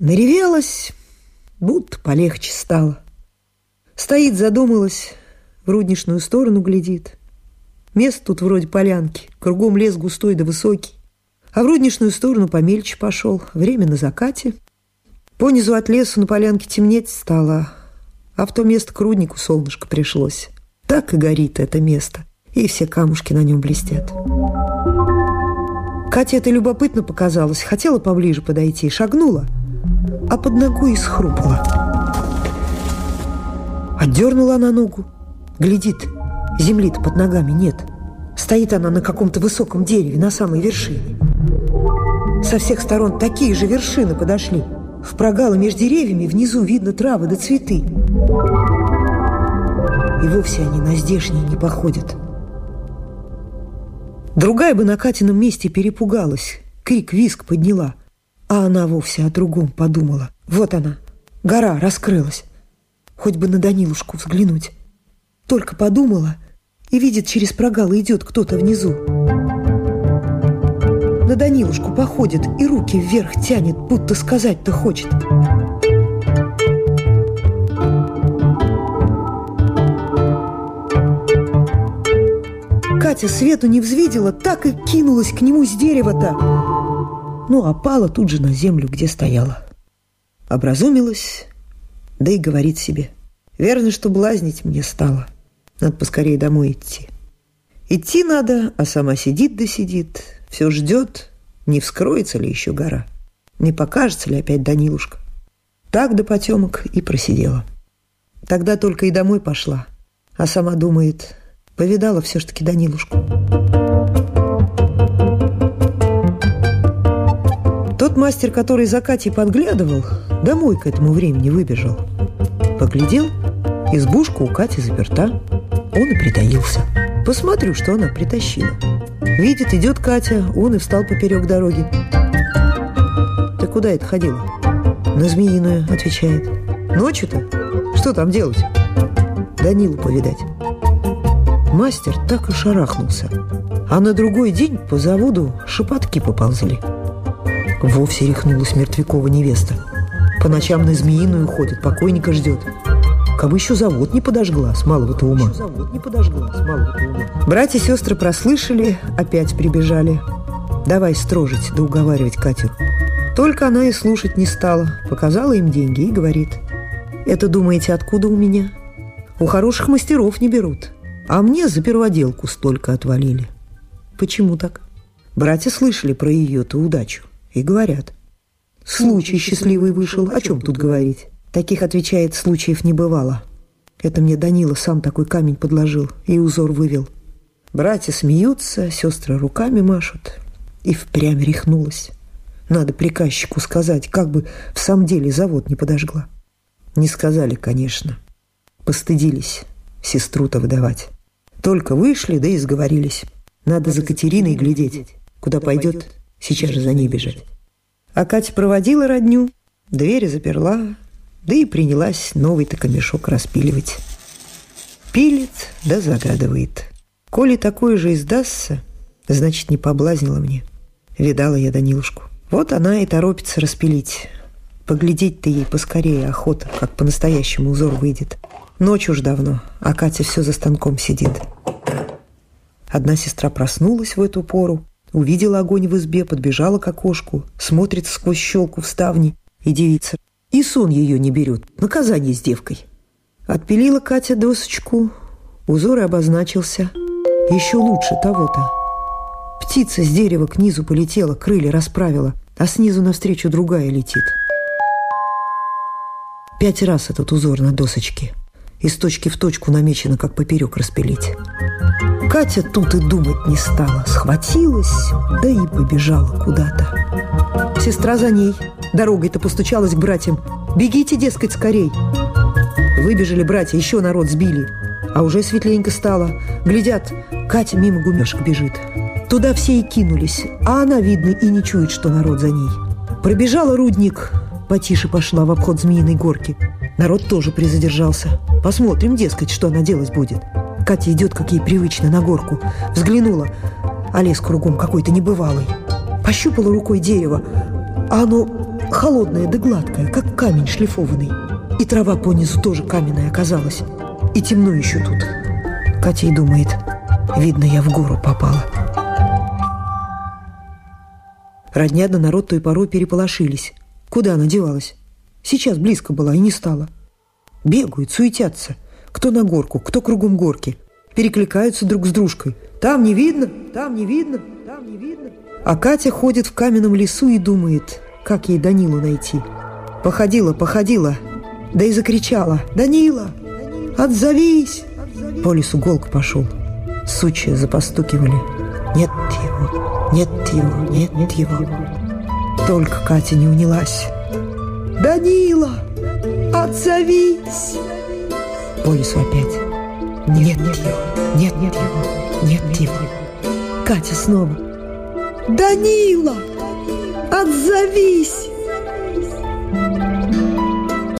Наревелась, будто полегче стало. Стоит, задумалась, в рудничную сторону глядит. Место тут вроде полянки, кругом лес густой да высокий. А в рудничную сторону помельче пошел, время на закате. Понизу от лесу на полянке темнеть стало, а в то место к руднику солнышко пришлось. Так и горит это место, и все камушки на нем блестят. Кате это любопытно показалось, хотела поближе подойти, шагнула, а под ногой и схрупла. Отдернула она ногу, глядит, земли-то под ногами нет. Стоит она на каком-то высоком дереве, на самой вершине. Со всех сторон такие же вершины подошли. В прогалы между деревьями внизу видно травы да цветы. И вовсе они на здешние не походят. Другая бы на Катином месте перепугалась, крик, виск подняла. А она вовсе о другом подумала. Вот она, гора раскрылась. Хоть бы на Данилушку взглянуть. Только подумала и видит, через прогалы идет кто-то внизу на Данилушку походит и руки вверх тянет, будто сказать-то хочет. Катя свету не взвидела, так и кинулась к нему с дерева-то. Ну, а тут же на землю, где стояла. Образумилась, да и говорит себе. Верно, что блазнить мне стало. Надо поскорее домой идти. Идти надо, а сама сидит да сидит, все ждет, не вскроется ли еще гора, не покажется ли опять Данилушка. Так до потемок и просидела. Тогда только и домой пошла, а сама думает, повидала все-таки Данилушку. Тот мастер, который за Катей подглядывал, домой к этому времени выбежал. Поглядел, избушка у Кати заперта, он и притаился. Посмотрю, что она притащила. Видит, идет Катя, он и встал поперек дороги. Ты куда это ходила? На Змеиную, отвечает. Ночью-то? Что там делать? Данилу повидать. Мастер так и шарахнулся. А на другой день по заводу шепотки поползли. Вовсе рехнулась мертвякова невеста. По ночам на Змеиную ходит, покойника ждет. Кабы еще завод не подожгла с малого-то ума. Братья и сестры прослышали, опять прибежали. Давай строжить да уговаривать Катю. Только она и слушать не стала. Показала им деньги и говорит. Это, думаете, откуда у меня? У хороших мастеров не берут. А мне за перводелку столько отвалили. Почему так? Братья слышали про ее-то удачу и говорят. Случай счастливый вышел, о чем тут говорить? Таких, отвечает, случаев не бывало. Это мне Данила сам такой камень подложил и узор вывел. Братья смеются, сестры руками машут. И впрямь рехнулась. Надо приказчику сказать, как бы в самом деле завод не подожгла. Не сказали, конечно. Постыдились сестру-то выдавать. Только вышли, да и сговорились. Надо за Катериной глядеть. Куда пойдет, сейчас же за ней бежать. А Катя проводила родню, двери заперла, да и принялась новый-то камешок распиливать. Пилит да загадывает. Коли такое же издастся, значит, не поблазнила мне. Видала я Данилушку. Вот она и торопится распилить. Поглядеть-то ей поскорее охота, как по-настоящему узор выйдет. Ночь уж давно, а Катя все за станком сидит. Одна сестра проснулась в эту пору, увидела огонь в избе, подбежала к окошку, смотрит сквозь щелку в ставни, и девица и сон ее не берет. Наказание с девкой. Отпилила Катя досочку, узор обозначился. Еще лучше того-то. Птица с дерева к низу полетела, крылья расправила, а снизу навстречу другая летит. Пять раз этот узор на досочке. Из точки в точку намечено, как поперек распилить. Катя тут и думать не стала. Схватилась, да и побежала куда-то. Сестра за ней – Дорогой-то постучалась к братьям. «Бегите, дескать, скорей!» Выбежали братья, еще народ сбили. А уже светленько стало. Глядят, Катя мимо гумешек бежит. Туда все и кинулись, а она, видно, и не чует, что народ за ней. Пробежала рудник, потише пошла в обход Змеиной горки. Народ тоже призадержался. Посмотрим, дескать, что она делать будет. Катя идет, как ей привычно, на горку. Взглянула, а лес кругом какой-то небывалый. Пощупала рукой дерево, а оно холодная да гладкая, как камень шлифованный. И трава по низу тоже каменная оказалась. И темно еще тут. Катя и думает, видно, я в гору попала. Родня да народ той порой переполошились. Куда она девалась? Сейчас близко была и не стала. Бегают, суетятся. Кто на горку, кто кругом горки. Перекликаются друг с дружкой. Там не видно, там не видно, там не видно. А Катя ходит в каменном лесу и думает, как ей Данилу найти. Походила, походила, да и закричала «Данила! Отзовись!» По лесу голк пошел. Сучья запостукивали. Нет его, нет его, нет его. Только Катя не унялась. «Данила! Отзовись!» По лесу опять. Нет его, нет его, нет его. Катя снова. «Данила! Отзовись!»